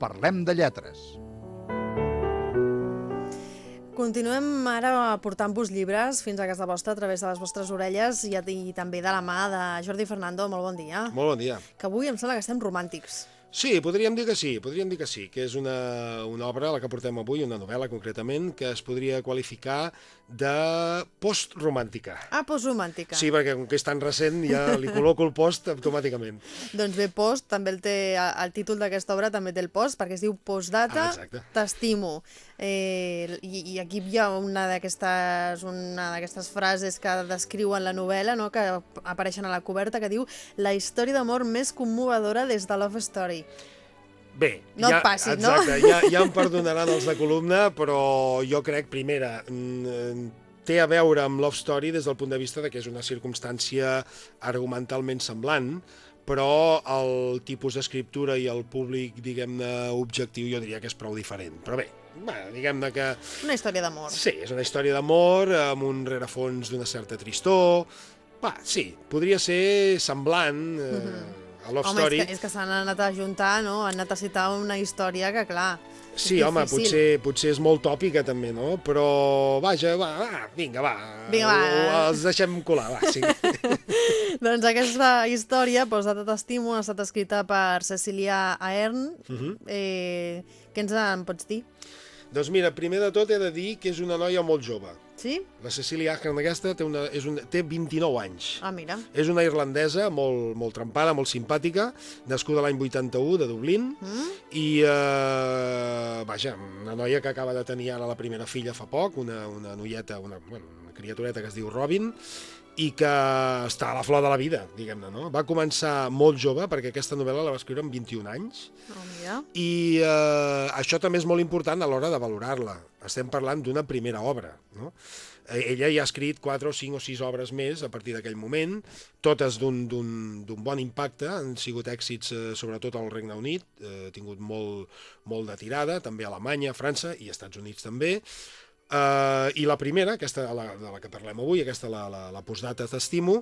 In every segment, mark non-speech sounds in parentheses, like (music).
Parlem de lletres. Continuem ara portant-vos llibres fins a casa vostra a través de les vostres orelles i, i també de la mà de Jordi Fernando. Molt bon dia. Molt bon dia. Que avui em sembla que estem romàntics. Sí, podríem dir que sí, podríem dir que sí, que és una, una obra, la que portem avui, una novel·la concretament, que es podria qualificar de postromàntica. Ah, postromàntica. Sí, perquè com que és tan recent ja li (laughs) col·loco el post automàticament. doncs bé, post, també el té, el títol d'aquesta obra també té el post, perquè es diu Postdata, ah, t'estimo. Eh, i, I aquí hi ha una d'aquestes una d'aquestes frases que descriuen la novel·la, no?, que apareixen a la coberta, que diu la història d'amor més commovedora des de Love Story. Bé, no ja, et passis, exacte, no? Ja, ja em perdonaran els de columna, però jo crec, primera, mm, té a veure amb Love Story des del punt de vista de que és una circumstància argumentalment semblant, però el tipus d'escriptura i el públic, diguem-ne, objectiu, jo diria que és prou diferent. Però bé, bueno, diguem-ne que... Una història d'amor. Sí, és una història d'amor amb un rerefons d'una certa tristor. Va, sí, podria ser semblant... Eh, mm -hmm a Love home, Story... és que, és que s'han anat a juntar, no? Han anat a citar una història que, clar, Sí, home, potser, potser és molt tòpica també, no? Però, vaja, va, va vinga, va. Vinga, va. Els deixem colar, va, sí. (laughs) doncs aquesta història, Postdata t'estimo, ha estat escrita per Cecilia Aern. Uh Mhm. -huh. eh, què ens en pots dir? Doncs mira, primer de tot he de dir que és una noia molt jove. Sí? La Cecilia Ahern aquesta té, una, és un, té 29 anys. Ah, mira. És una irlandesa molt, molt trempada, molt simpàtica, nascuda l'any 81 de Dublín, Mm? i, eh, vaja, una noia que acaba de tenir ara la primera filla fa poc, una, una noieta, una, bueno, una criatureta que es diu Robin, i que està a la flor de la vida, diguem-ne, no? Va començar molt jove, perquè aquesta novel·la la va escriure amb 21 anys, Oh, mira. i eh, això també és molt important a l'hora de valorar-la. Estem parlant d'una primera obra, no? Eh, Ella ja ha escrit 4 o 5 o 6 obres més a partir d'aquell moment, totes d'un bon impacte, han sigut èxits eh, sobretot al Regne Unit, eh, ha tingut molt, molt de tirada, també a Alemanya, França i Estats Units també, Uh, I la primera, aquesta la, de la que parlem avui, aquesta, la, la, la postdata T'estimo,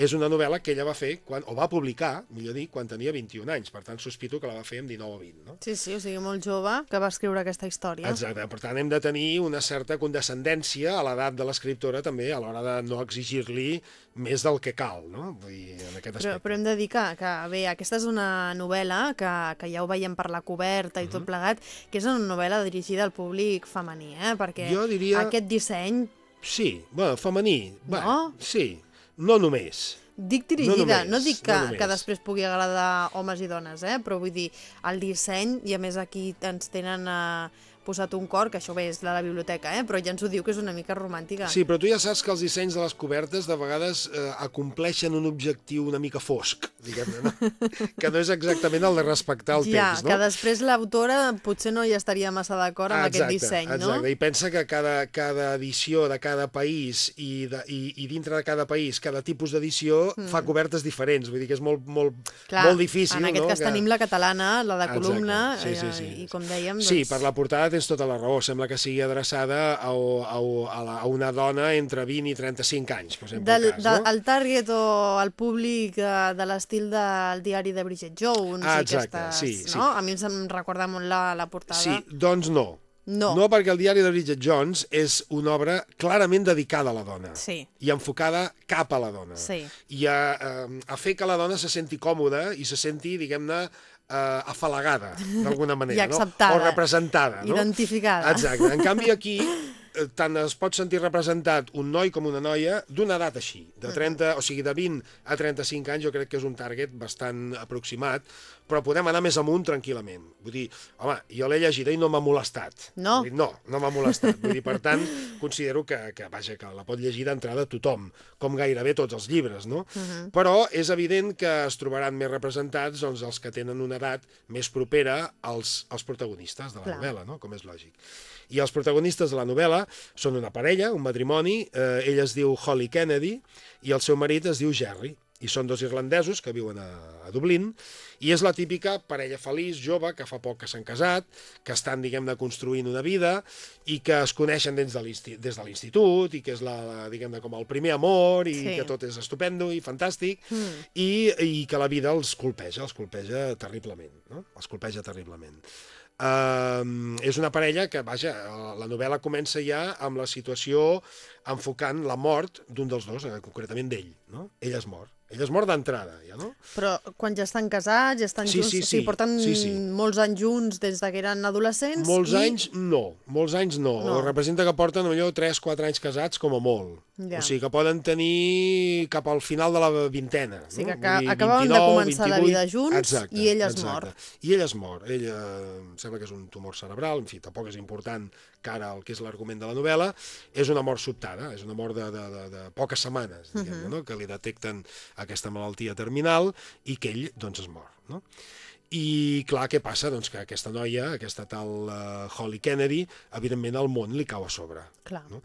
és una novel·la que ella va fer, quan, o va publicar, millor dir, quan tenia 21 anys. Per tant, sospito que la va fer amb 19 o 20. No? Sí, sí, o sigui, molt jove que va escriure aquesta història. Exacte, per tant, hem de tenir una certa condescendència a l'edat de l'escriptora també, a l'hora de no exigir-li més del que cal, no? Vull dir, en aquest Però, aspecte. però hem de dir que, que, bé, aquesta és una novel·la que, que ja ho veiem per la coberta i tot plegat, que és una novel·la dirigida al públic femení, eh? Perquè Jo diria- aquest disseny, Sí, bueno, femení, va, No? sí, no només. dic dirigida, només, no, dic que, no només. que després pugui agradar homes i dones, eh? però vull dir, el disseny, i a més aquí ens tenen eh, posat un cor, que això bé és de la biblioteca, eh? però ja ens ho diu que és una mica romàntica. Sí, però tu ja saps que els dissenys de les cobertes de vegades eh, acompleixen un objectiu una mica fosc, diguem-ne, no? (laughs) que no és exactament el de respectar el ja, text, no? que després l'autora potser no hi estaria massa d'acord amb aquest disseny, no? Exacte, i pensa que cada, cada edició de cada país i, de, i, i dintre de cada país, cada tipus d'edició mm. fa cobertes diferents, vull dir que és molt, molt, Clar, molt difícil, en aquest no? cas tenim la catalana, la de Exacte, columna, sí, sí, sí. eh, i com dèiem... Sí, doncs... per la portada tens tota la raó. Sembla que sigui adreçada a, a, a, la, a una dona entre 20 i 35 anys, posem Del, pel cas, de, no? el target o el públic eh, de l'estil del diari de Bridget Jones Ah, i exacte, aquestes, sí, sí. no? A mi em recorda molt la, la portada. Sí, doncs no. No. No, perquè el diari de Bridget Jones és una obra clarament dedicada a la dona. Sí. I enfocada cap a la dona. Sí. I a, a, a fer que la dona se senti còmoda i se senti, diguem-ne, eh, afalagada, d'alguna manera, I acceptada. no? O representada, no? Identificada. Exacte. En canvi, aquí tant es pot sentir representat un noi com una noia d'una edat així, de 30, o sigui, de 20 a 35 anys, jo crec que és un target bastant aproximat, però podem anar més amunt tranquil·lament. Vull dir, home, jo l'he llegida i no m'ha molestat. No? Dir, no, no m'ha molestat. Vull dir, per tant, (laughs) considero que, que, vaja, que la pot llegir d'entrada tothom, com gairebé tots els llibres, no? Uh -huh. Però és evident que es trobaran més representats doncs, els que tenen una edat més propera als, als protagonistes de la Clar. novel·la, no? com és lògic. I els protagonistes de la novel·la són una parella, un matrimoni, eh, ella es diu Holly Kennedy i el seu marit es diu Jerry. I són dos irlandesos que viuen a, a Dublín, i és la típica parella feliç, jove, que fa poc que s'han casat, que estan, diguem-ne, construint una vida, i que es coneixen des de des de l'institut, i que és, la, la, diguem-ne, com el primer amor, i Sí. que tot és estupendo i fantàstic, mm. i, i que la vida els colpeja, els colpeja terriblement, no? Els colpeja terriblement. Uh, és una parella que, vaja, la novel·la comença ja amb la situació enfocant la mort d'un dels dos, eh, concretament d'ell, no? Ell es mor. Ell es mor d'entrada, ja, no? Però quan ja estan casats, ja estan Sí, junts, sí, o sigui, sí, porten sí, sí. molts anys junts des de que eren adolescents. Molts i... anys no, molts anys no. No. Representa que porten millor 3-4 anys casats com a molt. Ja. O sigui que poden tenir cap al final de la vintena. O sigui no? que dir, acabaven de començar la vida junts exacte, i ell es exacte. mor. I ell es mor. Ell eh, em sembla que és un tumor cerebral, en fi, tampoc és important cara al que és l'argument de la novel·la. És una mort sobtada, és una mort de, de, de, de poques setmanes, diguem Mhm. no? que li detecten aquesta malaltia terminal i que ell doncs, es mor. No? I clar, què passa? Doncs que aquesta noia, aquesta tal uh, Holly Kennedy, evidentment el món li cau a sobre. Clar. No?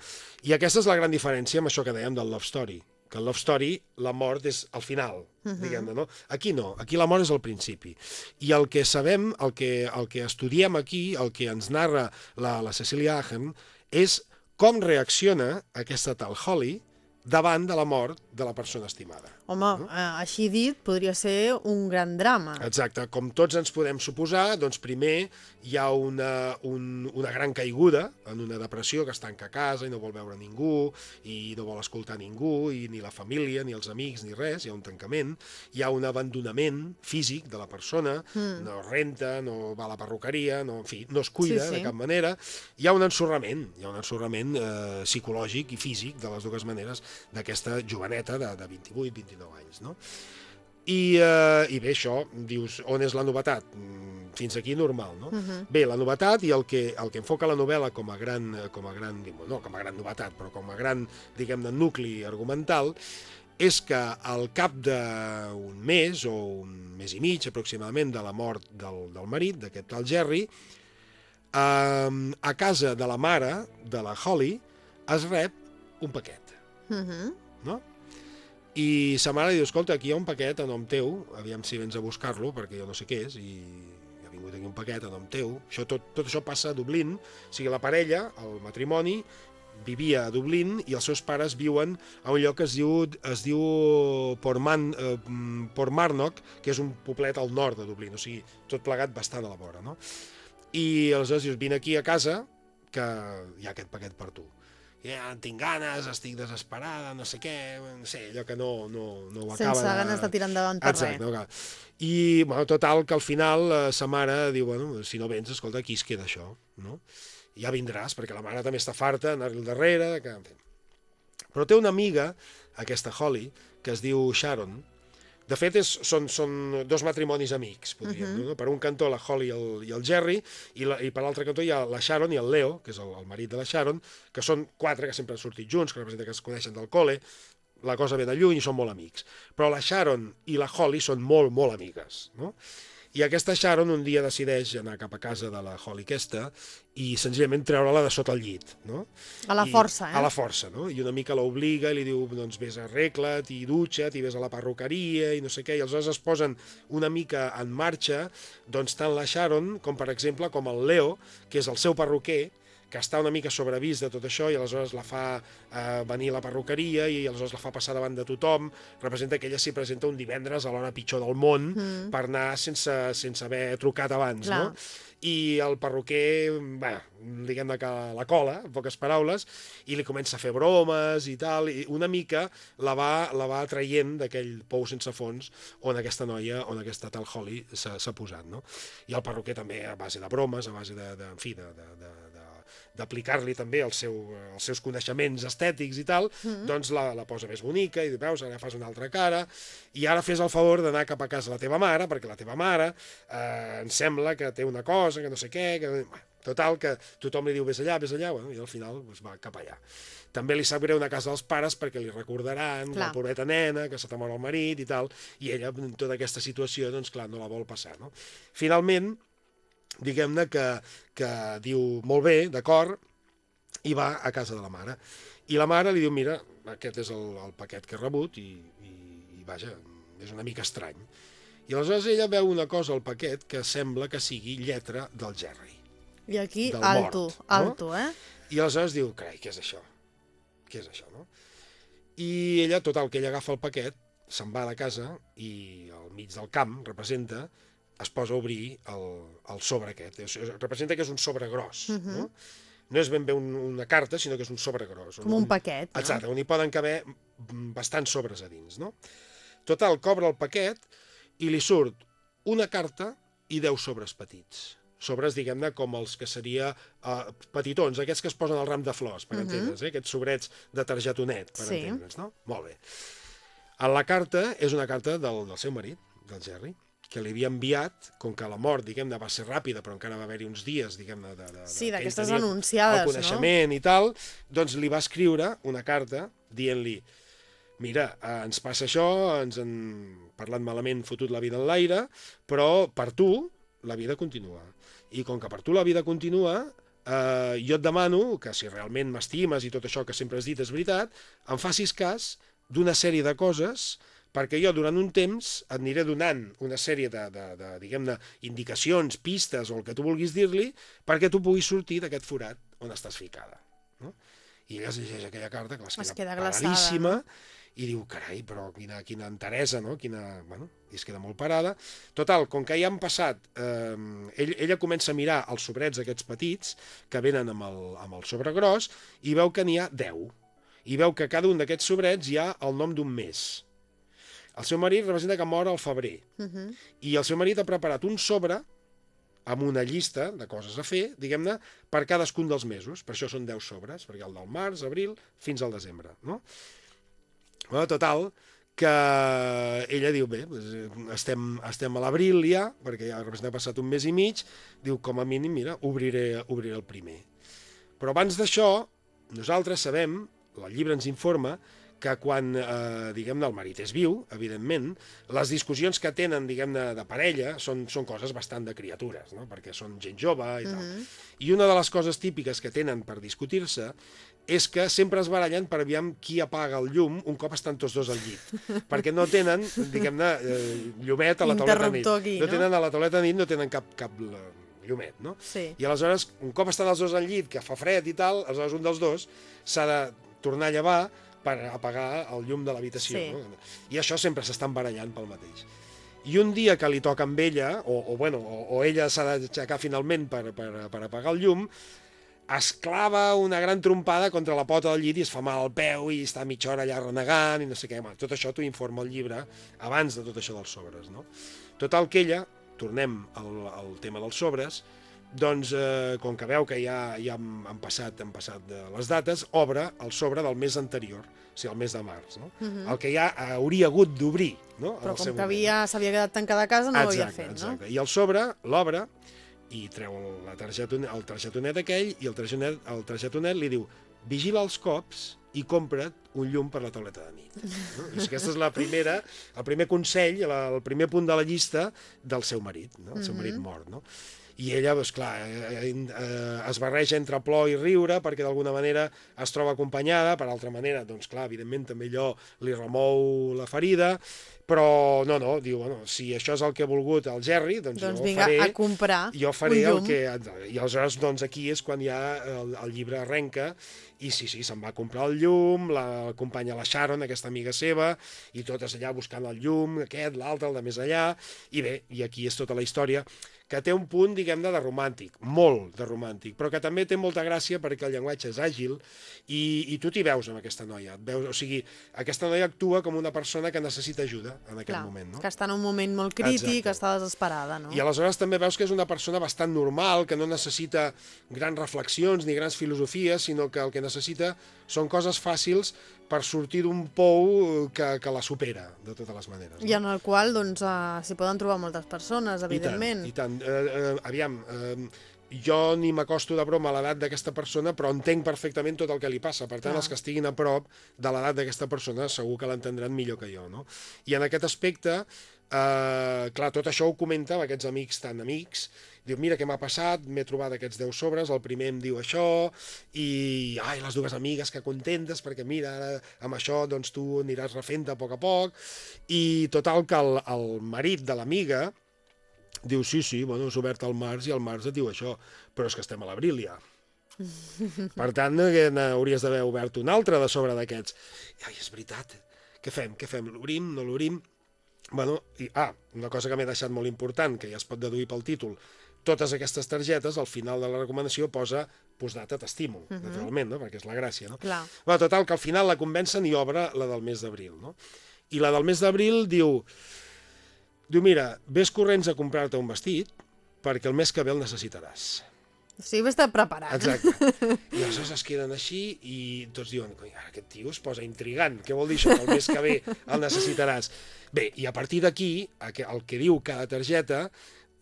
I aquesta és la gran diferència amb això que dèiem del Love Story, que el Love Story la mort és al final, uh -huh. diguem-ne, no? Aquí no, aquí la mort és al principi. I el que sabem, el que, el que estudiem aquí, el que ens narra la, la Cecilia Ahem, és com reacciona aquesta tal Holly davant de la mort de la persona estimada. Home, eh, així dit, podria ser un gran drama. Exacte, com tots ens podem suposar, doncs primer hi ha una, un, una gran caiguda en una depressió que es tanca a casa i no vol veure ningú i no vol escoltar ningú i ni la família, ni els amics, ni res, hi ha un tancament, hi ha un abandonament físic de la persona, mm. no renta, no va a la perruqueria, no, en fi, no es cuida Sí, sí. de cap manera, hi ha un ensorrament, hi ha un ensorrament eh, psicològic i físic de les dues maneres d'aquesta joveneta de, de 28-29 anys, no? I, eh, I bé, això, dius, on és la novetat? Mm, Fins aquí normal, no? Uh -huh. Bé, la novetat i el que, el que enfoca la novel·la com a gran, com a gran, no com a gran novetat, però com a gran, diguem-ne, nucli argumental, és que al cap d'un mes o un mes i mig aproximadament de la mort del, del marit, d'aquest tal Jerry, eh, a casa de la mare de la Holly es rep un paquet Uh -huh. no? I sa mare li diu, escolta, aquí hi ha un paquet a nom teu, aviam si vens a buscar-lo, perquè jo no sé què és, i ha vingut aquí un paquet a nom teu. Això, tot, tot això passa a Dublín, o sigui, la parella, el matrimoni, vivia a Dublín i els seus pares viuen a un lloc que es diu, es diu Portman, eh, Portmarnock, que és un poblet al nord de Dublín, o sigui, tot plegat bastant a la vora, no? I aleshores dius, vine aquí a casa, que hi ha aquest paquet per tu ja en tinc ganes, estic desesperada, no sé què, no sé, allò que no, no, no ho acaba Sense ganes de tirar endavant per Exacte, res. no acaba. I, bueno, total, que al final eh, sa mare diu, bueno, si no vens, escolta, aquí es queda això, no? Ja vindràs, perquè la mare també està farta d'anar-li al darrere, que. Però té una amiga, aquesta Holly, que es diu Sharon, de fet, és, són, són dos matrimonis amics, podríem uh -huh. dir. No? Per un cantó la Holly i el, i el Jerry, i, la, i per l'altre cantó hi ha la Sharon i el Leo, que és el, el marit de la Sharon, que són quatre que sempre han sortit junts, que representa que es coneixen del col·le, la cosa ve de lluny i són molt amics. Però la Sharon i la Holly són molt, molt amigues. No? I aquesta Sharon un dia decideix anar cap a casa de la Holly aquesta i senzillament treure-la de sota el llit. No? A la I- força, eh? A la força, no? I una mica l'obliga i li diu, doncs vés arregla't i dutxa't i vés a la perruqueria i no sé què, i aleshores es posen una mica en marxa, doncs tant la Sharon com, per exemple, com el Leo, que és el seu perruquer, que està una mica sobrevist de tot això i aleshores la fa eh, venir a la perruqueria i aleshores la fa passar davant de tothom. Representa que ella s'hi presenta un divendres a l'hora pitjor del món mm. per anar sense, sense haver trucat abans, Clar. no? i el perruquer, bé, diguem-ne que la cola, en poques paraules, i li comença a fer bromes i tal, i una mica la va, la va traient d'aquell pou sense fons on aquesta noia, on aquesta tal Holly s'ha posat, no? I el perruquer també a base de bromes, a base de, de en fi, de, de, de d'aplicar-li també el seu, els seus coneixements estètics i tal, mm. doncs la, la posa més bonica i veus, ara fas una altra cara i ara fes el favor d'anar cap a casa la teva mare, perquè la teva mare eh, em sembla que té una cosa, que no sé què, que... Total, que tothom li diu vés allà, vés allà, bueno, i al final doncs, va cap allà. També li sap greu una casa dels pares perquè li recordaran Clar. la pobreta nena, que se mort el marit i tal, i ella, en tota aquesta situació, doncs clar, no la vol passar, no? Finalment, diguem-ne que, que diu molt bé, d'acord, i va a casa de la mare. I la mare li diu, mira, aquest és el, el paquet que he rebut i, i, i vaja, és una mica estrany. I aleshores ella veu una cosa al paquet que sembla que sigui lletra del Jerry. I aquí, alto, mort, no? alto, eh? I aleshores diu, carai, què és això? Què és això, no? I ella, total, que ella agafa el paquet, se'n va de casa i al mig del camp, representa, es posa a obrir el, el sobre aquest. És, representa que és un sobre gros, uh -huh. no? No és ben bé un, una carta, sinó que és un sobre gros. Com un paquet, no? Exacte, on hi poden caber bastants sobres a dins, no? Total, cobra el paquet i li surt una carta i 10 sobres petits sobres, diguem-ne, com els que seria uh, petitons, aquests que es posen al ram de flors, per uh -huh. entendre's, eh? aquests sobrets de targetonet, per Sí. entendre'ns, no? Molt bé. En la carta és una carta del, del seu marit, del Jerry, que li havia enviat, com que la mort, diguem-ne, va ser ràpida, però encara va haver-hi uns dies, diguem-ne, de, de, Sí, que d'aquestes anunciades, el no? coneixement i tal, doncs li va escriure una carta dient-li mira, eh, ens passa això, ens han parlat malament, fotut la vida en l'aire, però per tu la vida continua. I com que per tu la vida continua, eh, jo et demano que si realment m'estimes i tot això que sempre has dit és veritat, em facis cas d'una sèrie de coses perquè jo durant un temps et aniré donant una sèrie de, de, de diguem-ne, indicacions, pistes o el que tu vulguis dir-li perquè tu puguis sortir d'aquest forat on estàs ficada. No? I ella es llegeix aquella carta, que es Es queda, queda glaçada, paradíssima, i diu, carai, però quina, quina enteresa, no? Quina, bueno, i es queda molt parada. Total, com que ja han passat, eh, ell, ella comença a mirar els sobrets aquests petits que venen amb el, amb el sobre gros i veu que n'hi ha 10. I veu que cada un d'aquests sobrets hi ha el nom d'un mes. El seu marit representa que mor al febrer. Uh -huh. I el seu marit ha preparat un sobre amb una llista de coses a fer, diguem-ne, per cadascun dels mesos. Per això són 10 sobres, perquè el del març, abril, fins al desembre, no? Bueno, total, que ella diu, bé, doncs, estem, estem a l'abril ja, perquè ja representa passat un mes i mig, diu, com a mínim, mira, obriré, obriré el primer. Però abans d'això, nosaltres sabem, el llibre ens informa, que quan, eh, diguem-ne, el marit és viu, evidentment, les discussions que tenen, diguem-ne, de parella són, són coses bastant de criatures, no? perquè són gent jove i tal. I una de les coses típiques que tenen per discutir-se és que sempre es barallen per aviam qui apaga el llum un cop estan tots dos al llit. (laughs) perquè no tenen, diguem-ne, eh, llumet a la tauleta nit. Aquí, no no? tenen a la tauleta nit, no tenen cap, cap llumet, no? Sí. I aleshores, un cop estan els dos al llit, que fa fred i tal, aleshores un dels dos s'ha de tornar a llevar per apagar el llum de l'habitació. Sí. No? I això sempre s'estan barallant pel mateix. I un dia que li toca amb ella, o, o, bueno, o, o ella s'ha d'aixecar finalment per, per, per apagar el llum, es clava una gran trompada contra la pota del llit i es fa mal al peu i està mitja hora allà renegant i no sé què. Home, tot això t'ho informa el llibre abans de tot això dels sobres. No? Total que ella, tornem al, al tema dels sobres, doncs, eh, com que veu que ja, ja han, han, passat, han passat de les dates, obre el sobre del mes anterior, o sigui, el mes de març, no? el que ja hauria hagut d'obrir. No? Però com que moment. havia, s'havia quedat tancada a casa, no ho havia Exacte, fet, exacte. I el sobre l'obre i treu la targetonet, el targetonet aquell i el targetonet, el targetonet li diu vigila els cops i compra't un llum per la tauleta de nit. No? I aquesta és la primera, el primer consell, la, el primer punt de la llista del seu marit, no? el seu marit mort. No? I ella, doncs, clar, eh, eh, es barreja entre plor i riure perquè d'alguna manera es troba acompanyada, per altra manera, doncs clar, evidentment també allò li remou la ferida, però no, no, diu, bueno, si això és el que ha volgut el Jerry, doncs, Doncs jo vinga, faré, a comprar jo faré el que... I aleshores, doncs, aquí és quan ja el, el llibre arrenca i sí, sí, se'n va a comprar el llum, l'acompanya la Sharon, aquesta amiga seva, i totes allà buscant el llum, aquest, l'altre, el de més allà, i bé, i aquí és tota la història que té un punt, diguem-ne, de romàntic, molt de romàntic, però que també té molta gràcia perquè el llenguatge és àgil i, i tu t'hi veus amb aquesta noia. Et veus, o sigui, aquesta noia actua com una persona que necessita ajuda en aquest Clar, moment, no? que està en un moment molt crític, Exacte. està desesperada, no? I aleshores també veus que és una persona bastant normal, que no necessita grans reflexions ni grans filosofies, sinó que el que necessita són coses fàcils per sortir d'un pou que, que la supera, de totes les maneres. I en el qual, doncs, uh, s'hi poden trobar moltes persones, evidentment. I tant, i tant. Eh, eh, aviam, eh, jo ni m'acosto de broma a l'edat d'aquesta persona, però entenc perfectament tot el que li passa. Per tant, Clar. els que estiguin a prop de l'edat d'aquesta persona segur que l'entendran millor que jo, no? I en aquest aspecte, eh, clar, tot això ho comenta amb aquests amics tan amics, diu, mira què m'ha passat, m'he trobat aquests 10 sobres, el primer em diu això, i ai, les dues amigues que contentes, perquè mira, ara amb això doncs tu aniràs refent a poc a poc, i total que el, el marit de l'amiga, diu, sí, sí, bueno, és obert al març i al març et diu això, però és que estem a l'abril ja. (laughs) Per tant, n'hauries d'haver obert un altre de sobre d'aquests. Ai, és veritat. Què fem? Què fem? L'obrim? No l'obrim? Bueno, i, ah, una cosa que m'he deixat molt important, que ja es pot deduir pel títol, totes aquestes targetes, al final de la recomanació posa postdata t'estimo, uh -huh. naturalment, no? perquè és la gràcia. No? Clar. Bueno, total, que al final la convencen i obre la del mes d'abril. No? I la del mes d'abril diu, diu, mira, vés corrents a comprar-te un vestit perquè el mes que ve el necessitaràs. O sigui, va estar preparat. Exacte. (laughs) I aleshores es queden així i tots diuen, "Coi, ara aquest tio es posa intrigant, què vol dir això, que el mes que ve el necessitaràs? Bé, i a partir d'aquí, el que diu cada targeta,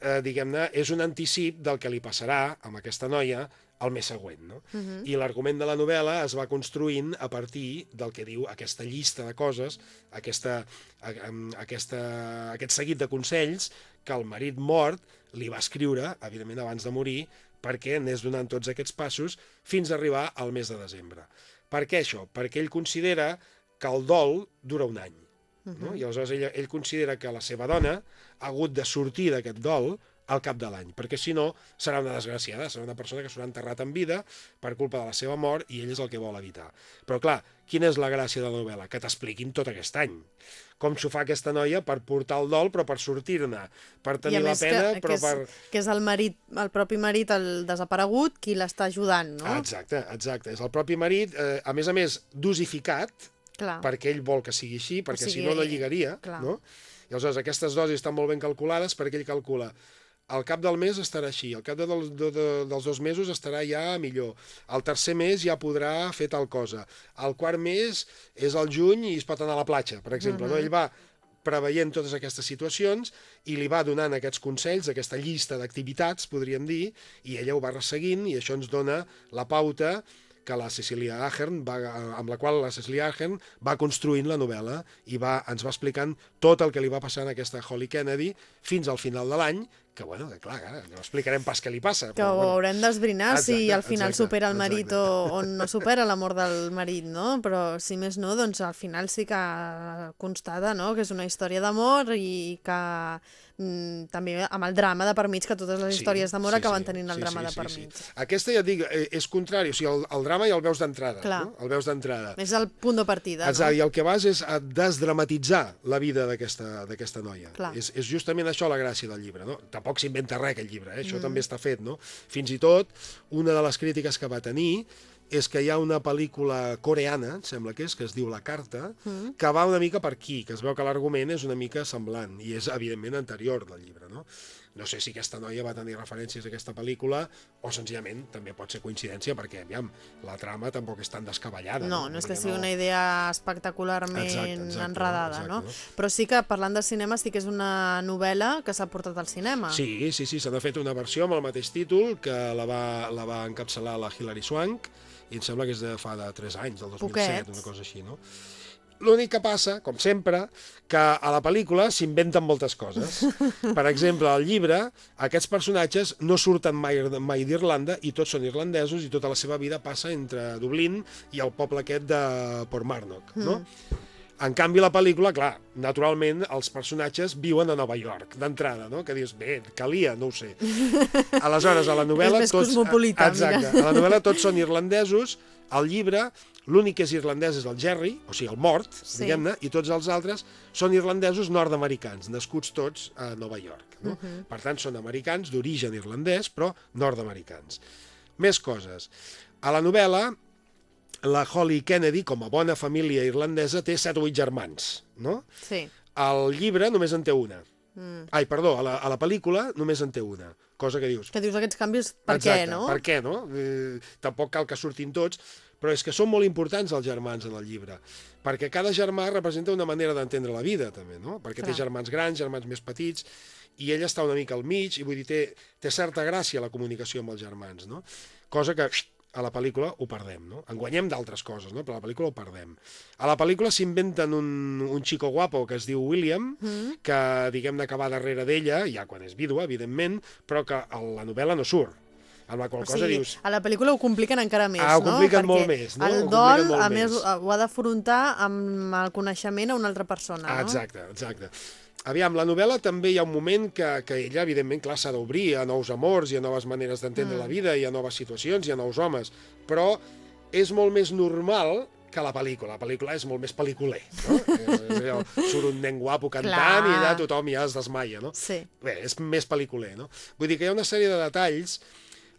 eh, diguem-ne, és un anticip del que li passarà amb aquesta noia el mes següent, no? Uh -huh. I l'argument de la novel·la es va construint a partir del que diu aquesta llista de coses, aquesta, a, am- aquesta, aquest seguit de consells que el marit mort li va escriure, evidentment abans de morir, perquè anés donant tots aquests passos fins a arribar al mes de desembre. Per què això? Perquè ell considera que el dol dura un any. No? I aleshores ell, ell considera que la seva dona ha hagut de sortir d'aquest dol al cap de l'any, perquè si no serà una desgraciada, serà una persona que s'haurà enterrat en vida per culpa de la seva mort i ell és el que vol evitar. Però clar, quina és la gràcia de la novel·la? Que t'expliquin tot aquest any. Com s'ho fa aquesta noia per portar el dol però per sortir-ne, per tenir la pena que, però que, és, per... que és el marit, el propi marit, el desaparegut, qui l'està ajudant, no? Exacte, exacte. És el propi marit, eh, a més a més, dosificat, Clar. perquè ell vol que sigui així, perquè sigui, si no, no lligaria, clar. no? I aleshores aquestes dosis estan molt ben calculades perquè ell calcula al cap del mes estarà així, al cap de, de, de, dels dos mesos estarà ja millor, al tercer mes ja podrà fer tal cosa, al quart mes és el juny i es pot anar a la platja, per exemple, Mhm. no? Ell va preveient totes aquestes situacions i li va donant aquests consells, aquesta llista d'activitats, podríem dir, i ella ho va resseguint i això ens dona la pauta que la Cecilia Ahern va, amb la qual la Cecilia Ahern va construint la novel·la i va, ens va explicant tot el que li va passar a aquesta Holly Kennedy fins al final de l'any, que bueno, que clar, ara no explicarem pas què li passa. Que però, ho bueno, haurem d'esbrinar si al final exacte, supera el marit o, o no supera l'amor del marit, no? Però si més no, doncs al final sí que constata no? que és una història d'amor i que mm, també amb el drama de per mig, que totes les Sí, històries d'amor sí, acaben sí, tenint el sí, drama sí, de sí, per sí. mig. Aquesta, ja dic, eh, és contrari, o sigui, el, el drama ja el veus d'entrada. Clar. No? El veus d'entrada. És el punt de partida, Exacte, no? i el que vas és a desdramatitzar la vida d'aquesta d'aquesta noia. Clar. És, és justament això la gràcia del llibre. No? Tampoc s'inventa res, aquest llibre, eh? això mm. també està fet. No? Fins i tot, una de les crítiques que va tenir és que hi ha una pel·lícula coreana, em sembla que és, que es diu La Carta, mm. que va una mica per aquí, que es veu que l'argument és una mica semblant, i és, evidentment, anterior del llibre. No? No sé si aquesta noia va tenir referències a aquesta pel·lícula o senzillament també pot ser coincidència perquè, aviam, la trama tampoc és tan descabellada. No, no és que sigui una idea espectacularment Exacte, exacte, enredada, exacte, no? no? Però sí que parlant de cinema sí que és una novel·la que s'ha portat al cinema. Sí, sí, sí, se n'ha fet una versió amb el mateix títol que la va, la va encapçalar la Hilary Swank i em sembla que és de fa de 3 anys, del 2007, Poquets. una cosa així, no? L'únic que passa, com sempre, que a la pel·lícula s'inventen moltes coses. (laughs) Per exemple, al llibre, aquests personatges no surten mai, mai d'Irlanda i tots són irlandesos i tota la seva vida passa entre Dublín i el poble aquest de Portmarnock, no? En canvi, la pel·lícula, clar, naturalment, els personatges viuen a Nova York, d'entrada, no? Que dius, bé, calia, no ho sé. (laughs) Aleshores, a la novel·la... És més cosmopolita, Exacte, mira. a la novel·la tots són irlandesos, al llibre l'únic que és irlandès és el Jerry, o sigui, el mort, Sí. diguem-ne, i tots els altres són irlandesos nord-americans, nascuts tots a Nova York. No? Mhm. Per tant, són americans d'origen irlandès, però nord-americans. Més coses. A la novel·la, la Holly Kennedy, com a bona família irlandesa, té 7 o 8 germans, no? Sí. Al llibre només en té una. Mm. Ai, perdó, a la, a la pel·lícula només en té una. Cosa que dius, Que dius aquests canvis, per Exacte, què, no? Per què, no? Eh, tampoc cal que surtin tots, però és que són molt importants els germans en el llibre, perquè cada germà representa una manera d'entendre la vida, també, no? Perquè té Clar. germans grans, germans més petits, i ella està una mica al mig, i vull dir, té, té certa gràcia la comunicació amb els germans, no? Cosa que a la pel·lícula ho perdem, no? En guanyem d'altres coses, no? Però a la pel·lícula ho perdem. A la pel·lícula s'inventen un, un xico guapo que es diu William, Mm. que, diguem-ne, que va darrere d'ella, ja quan és vídua, evidentment, però que a la novel·la no surt. Amb la qual O cosa sigui, dius... a la pel·lícula ho compliquen encara més, Ah, ho no? compliquen Perquè molt més, no? El dol, molt a més, més. ho ha d'afrontar amb el coneixement a una altra persona, Ah, no? exacte, exacte. Aviam, la novel·la també hi ha un moment que, que ella, evidentment, clar, s'ha d'obrir a nous amors i a noves maneres d'entendre mm. la vida i a noves situacions i a nous homes, però és molt més normal que la pel·lícula. La pel·lícula és molt més pel·lículer, no? és, (laughs) és allò, surt un nen guapo cantant Clar. i allà tothom ja es desmaia, no? Sí. Bé, és més pel·lículer, no? Vull dir que hi ha una sèrie de detalls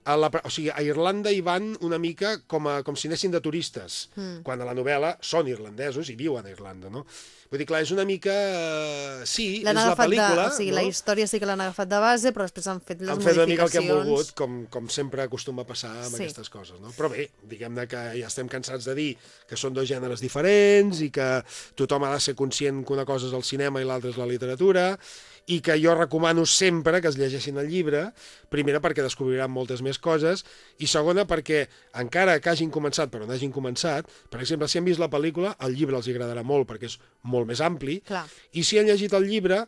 a la, o sigui, a Irlanda hi van una mica com, a, com si anessin de turistes, mm. quan a la novel·la són irlandesos i viuen a Irlanda, no? Vull dir, clar, és una mica... eh, Sí, és la pel·lícula, de, o sigui, no? la història sí que l'han agafat de base, però després han fet les han fet una mica el que han modificacions. volgut, com, com sempre acostuma a passar amb sí. aquestes coses. No? Però bé, diguem-ne que ja estem cansats de dir que són dos gèneres diferents i que tothom ha de ser conscient que una cosa és el cinema i l'altra és la literatura i que jo recomano sempre que es llegeixin el llibre, primera perquè descobriran moltes més coses i segona perquè encara que hagin començat per on hagin començat, per exemple, si han vist la pel·lícula, el llibre els agradarà molt perquè és molt més ampli Clar. i si han llegit el llibre,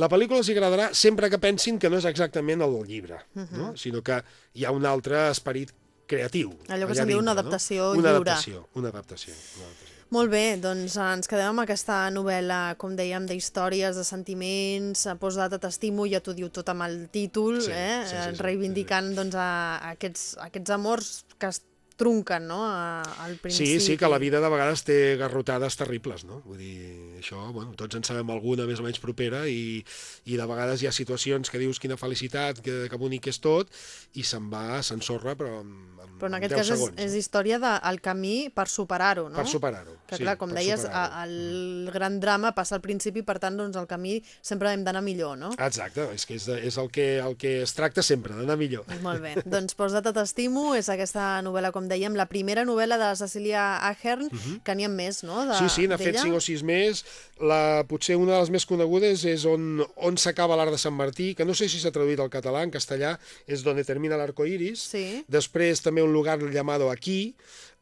la pel·lícula els agradarà sempre que pensin que no és exactament el del llibre, uh -huh. no? sinó que hi ha un altre esperit creatiu. Allò que se'n diu una adaptació no? una lliure. Adaptació, una adaptació, una adaptació. Molt bé, doncs ens quedem amb aquesta novel·la, com dèiem, d'històries, de sentiments, eh, postdata t'estimo, ja t'ho diu tot amb el títol, Sí, eh? sí, sí, sí, reivindicant doncs, a, a aquests, a aquests amors que trunquen no? a, al principi. Sí, sí, que la vida de vegades té garrotades terribles, no? Vull dir, això, bueno, tots en sabem alguna més o menys propera i, i de vegades hi ha situacions que dius quina felicitat, que, que bonic és tot, i se'n va, s'ensorra, però en, en Però en aquest 10 cas és, segons. és no? història del camí per superar-ho, no? Per superar-ho. Que sí, clar, com deies, a, el gran drama passa al principi, per tant, doncs el camí sempre hem d'anar millor, no? Exacte, és que és, de, és el, que, el que es tracta sempre, d'anar millor. Molt bé, doncs Postdata t'estimo és aquesta novel·la, com dèiem, la primera novel·la de Cecilia Ahern, que n'hi ha més, no? De, Mhm. Sí, sí, n'ha fet? 5 o 6 més. La, potser una de les més conegudes és On, on s'acaba l'art de Sant Martí, que no sé si s'ha traduït al català, en castellà, és Donde termina l'arco iris. Sí. Després també Un lugar llamado aquí,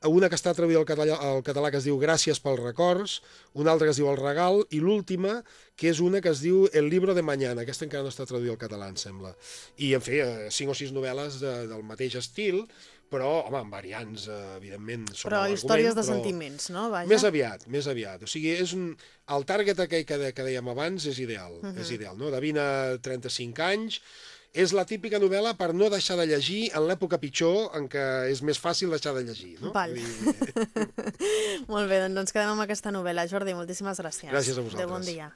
una que està traduïda al català, al català que es diu Gràcies pels records, una altra que es diu El regal, i l'última, que és una que es diu El libro de mañana, aquesta encara no està traduïda al català, em sembla. I, en fi, eh, cinc o sis novel·les de, del mateix estil, però, home, amb variants, eh, evidentment, sobre Però històries de però- sentiments, no? Vaja. més aviat, més aviat. O sigui, és un... el target aquell que, de, que dèiem abans és ideal, uh -huh. és ideal, no? De 20 a 35 anys, és la típica novel·la per no deixar de llegir en l'època pitjor en què és més fàcil deixar de llegir, no? Val. Dir, (laughs) Molt bé, doncs ens quedem amb aquesta novel·la. Jordi, moltíssimes gràcies. Gràcies a Adéu, bon vosaltres. dia.